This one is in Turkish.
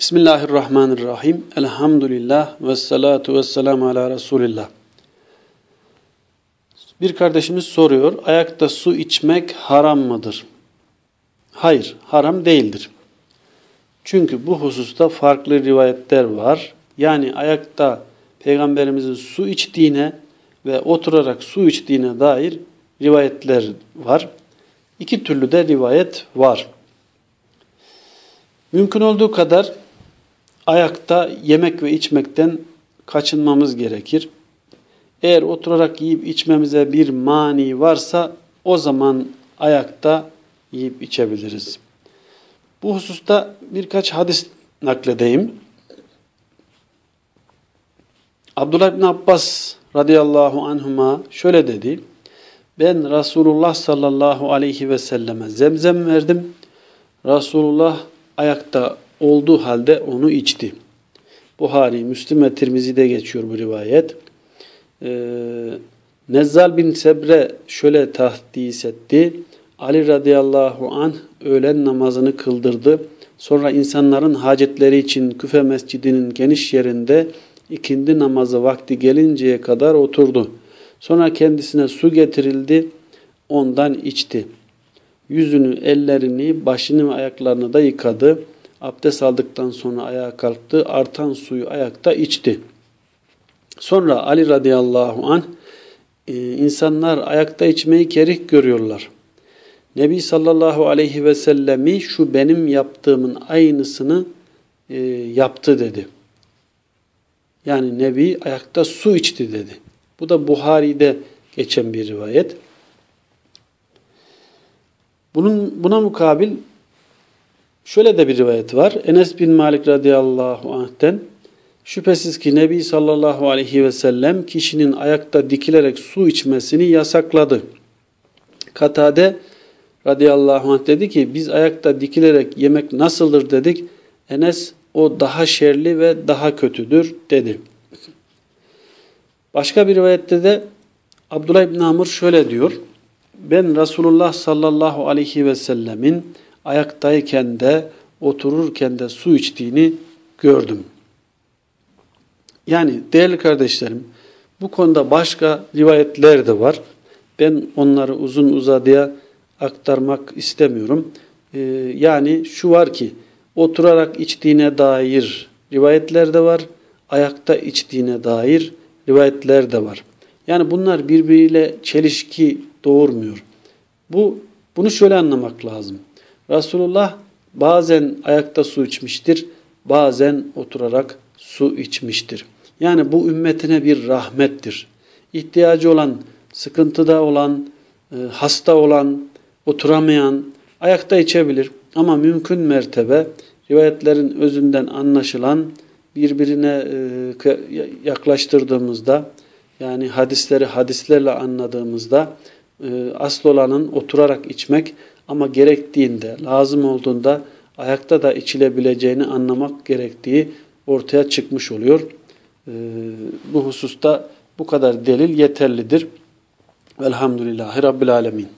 Bismillahirrahmanirrahim. Elhamdülillah ve salatu ve selamu ala Resulillah. Bir kardeşimiz soruyor, ayakta su içmek haram mıdır? Hayır, haram değildir. Çünkü bu hususta farklı rivayetler var. Yani ayakta Peygamberimizin su içtiğine ve oturarak su içtiğine dair rivayetler var. İki türlü de rivayet var. Mümkün olduğu kadar ayakta yemek ve içmekten kaçınmamız gerekir. Eğer oturarak yiyip içmemize bir mani varsa o zaman ayakta yiyip içebiliriz. Bu hususta birkaç hadis nakledeyim. Abdullah bin Abbas radıyallahu anhuma şöyle dedi. Ben Resulullah sallallahu aleyhi ve selleme zemzem verdim. Resulullah ayakta olduğu halde onu içti. Buhari, Müslim ve Tirmizi'de geçiyor bu rivayet. Ee, Nezzal bin Sebre şöyle tahdis etti. Ali radıyallahu anh öğlen namazını kıldırdı. Sonra insanların hacetleri için Küfe mescidinin geniş yerinde ikindi namazı vakti gelinceye kadar oturdu. Sonra kendisine su getirildi, ondan içti. Yüzünü, ellerini, başını ve ayaklarını da yıkadı. Abdest aldıktan sonra ayağa kalktı. Artan suyu ayakta içti. Sonra Ali radıyallahu anh e, insanlar ayakta içmeyi kerih görüyorlar. Nebi sallallahu aleyhi ve sellemi şu benim yaptığımın aynısını e, yaptı dedi. Yani Nebi ayakta su içti dedi. Bu da Buhari'de geçen bir rivayet. Bunun buna mukabil şöyle de bir rivayet var. Enes bin Malik radıyallahu anh'ten şüphesiz ki Nebi sallallahu aleyhi ve sellem kişinin ayakta dikilerek su içmesini yasakladı. Katade radıyallahu anh dedi ki biz ayakta dikilerek yemek nasıldır dedik. Enes o daha şerli ve daha kötüdür dedi. Başka bir rivayette de Abdullah İbn Amr şöyle diyor. Ben Resulullah sallallahu aleyhi ve sellemin ayaktayken de otururken de su içtiğini gördüm. Yani değerli kardeşlerim bu konuda başka rivayetler de var. Ben onları uzun uzadıya aktarmak istemiyorum. Ee, yani şu var ki oturarak içtiğine dair rivayetler de var. Ayakta içtiğine dair rivayetler de var. Yani bunlar birbiriyle çelişki doğurmuyor. Bu bunu şöyle anlamak lazım. Resulullah bazen ayakta su içmiştir, bazen oturarak su içmiştir. Yani bu ümmetine bir rahmettir. İhtiyacı olan, sıkıntıda olan, e, hasta olan, oturamayan ayakta içebilir. Ama mümkün mertebe rivayetlerin özünden anlaşılan birbirine e, yaklaştırdığımızda yani hadisleri hadislerle anladığımızda e, asıl olanın oturarak içmek ama gerektiğinde, lazım olduğunda ayakta da içilebileceğini anlamak gerektiği ortaya çıkmış oluyor. E, bu hususta bu kadar delil yeterlidir. Velhamdülillahi Rabbil Alemin.